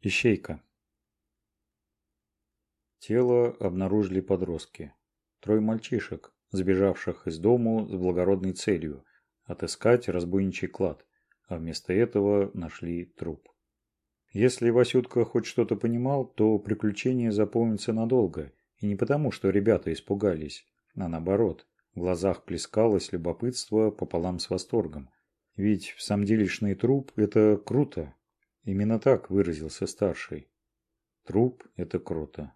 ищейка Тело обнаружили подростки. Трое мальчишек, сбежавших из дому с благородной целью – отыскать разбойничий клад, а вместо этого нашли труп. Если Васютка хоть что-то понимал, то приключение запомнится надолго, и не потому, что ребята испугались, а наоборот, в глазах плескалось любопытство пополам с восторгом. Ведь в самом самделишный труп – это круто, Именно так выразился старший. Труп – это круто.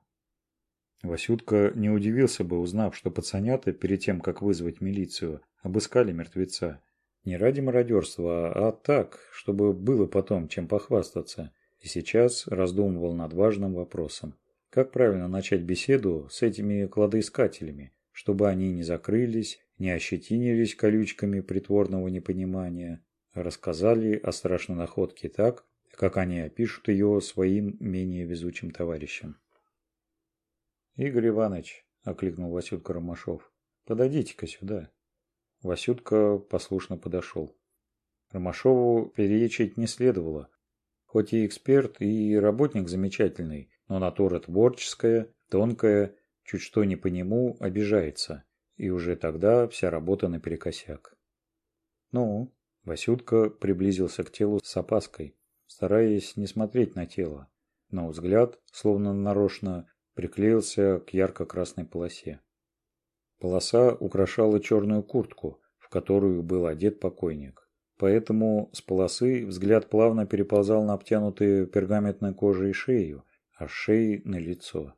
Васютка не удивился бы, узнав, что пацанята, перед тем, как вызвать милицию, обыскали мертвеца. Не ради мародерства, а так, чтобы было потом чем похвастаться. И сейчас раздумывал над важным вопросом. Как правильно начать беседу с этими кладоискателями, чтобы они не закрылись, не ощетинились колючками притворного непонимания, рассказали о страшной находке так, как они опишут ее своим менее везучим товарищам. «Игорь Иванович», — окликнул Васютка Ромашов, — «подойдите-ка сюда». Васютка послушно подошел. Ромашову перечить не следовало. Хоть и эксперт, и работник замечательный, но натура творческая, тонкая, чуть что не по нему обижается, и уже тогда вся работа наперекосяк. «Ну?» — Васютка приблизился к телу с опаской — стараясь не смотреть на тело, но взгляд, словно нарочно, приклеился к ярко-красной полосе. Полоса украшала черную куртку, в которую был одет покойник. Поэтому с полосы взгляд плавно переползал на обтянутые пергаментной кожей шею, а шеи на лицо.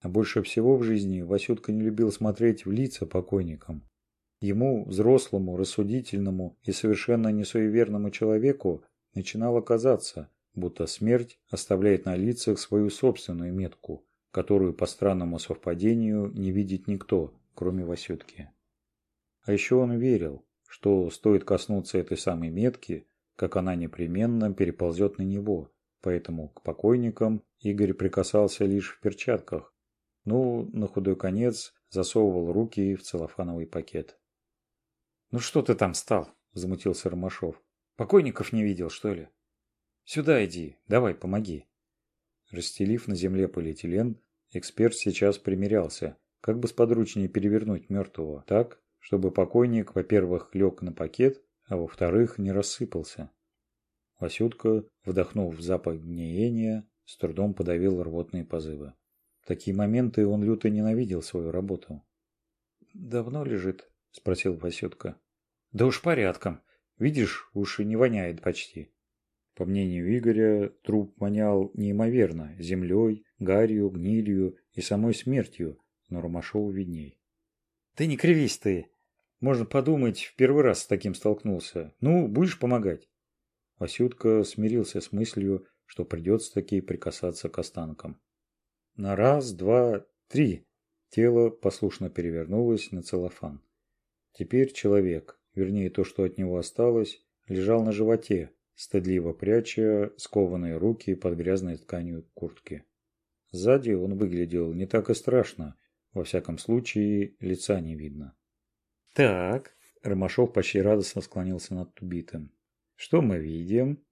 А больше всего в жизни Васютка не любил смотреть в лица покойникам. Ему, взрослому, рассудительному и совершенно несуеверному человеку, начинала казаться, будто смерть оставляет на лицах свою собственную метку, которую по странному совпадению не видит никто, кроме Васютки. А еще он верил, что стоит коснуться этой самой метки, как она непременно переползет на него, поэтому к покойникам Игорь прикасался лишь в перчатках, ну, на худой конец засовывал руки в целлофановый пакет. «Ну что ты там стал?» – Замутился Ромашов покойников не видел что ли? Сюда иди давай помоги. Расстелив на земле полиэтилен эксперт сейчас примерялся как бы сподручнее перевернуть мертвого так чтобы покойник во первых лег на пакет а во вторых не рассыпался. Васютка вдохнув запах гниения с трудом подавил рвотные позывы. В такие моменты он люто ненавидел свою работу давно лежит спросил васютка да уж порядком. Видишь, уши не воняет почти. По мнению Игоря, труп вонял неимоверно землей, гарью, гнилью и самой смертью, но Ромашову видней. «Ты не кривись ты! Можно подумать, в первый раз с таким столкнулся. Ну, будешь помогать?» Васютка смирился с мыслью, что придется таки прикасаться к останкам. На раз, два, три тело послушно перевернулось на целлофан. Теперь человек – вернее то, что от него осталось, лежал на животе, стыдливо пряча скованные руки под грязной тканью куртки. Сзади он выглядел не так и страшно, во всяком случае лица не видно. «Так», – Ромашов почти радостно склонился над убитым. «Что мы видим?»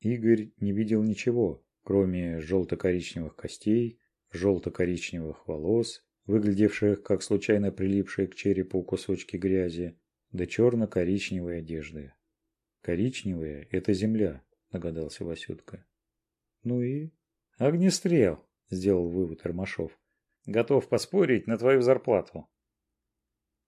Игорь не видел ничего, кроме желто-коричневых костей, желто-коричневых волос, выглядевших как случайно прилипшие к черепу кусочки грязи, до черно-коричневой одежды. Коричневая – это земля, догадался Васютка. Ну и? Огнестрел, сделал вывод Ромашов. Готов поспорить на твою зарплату.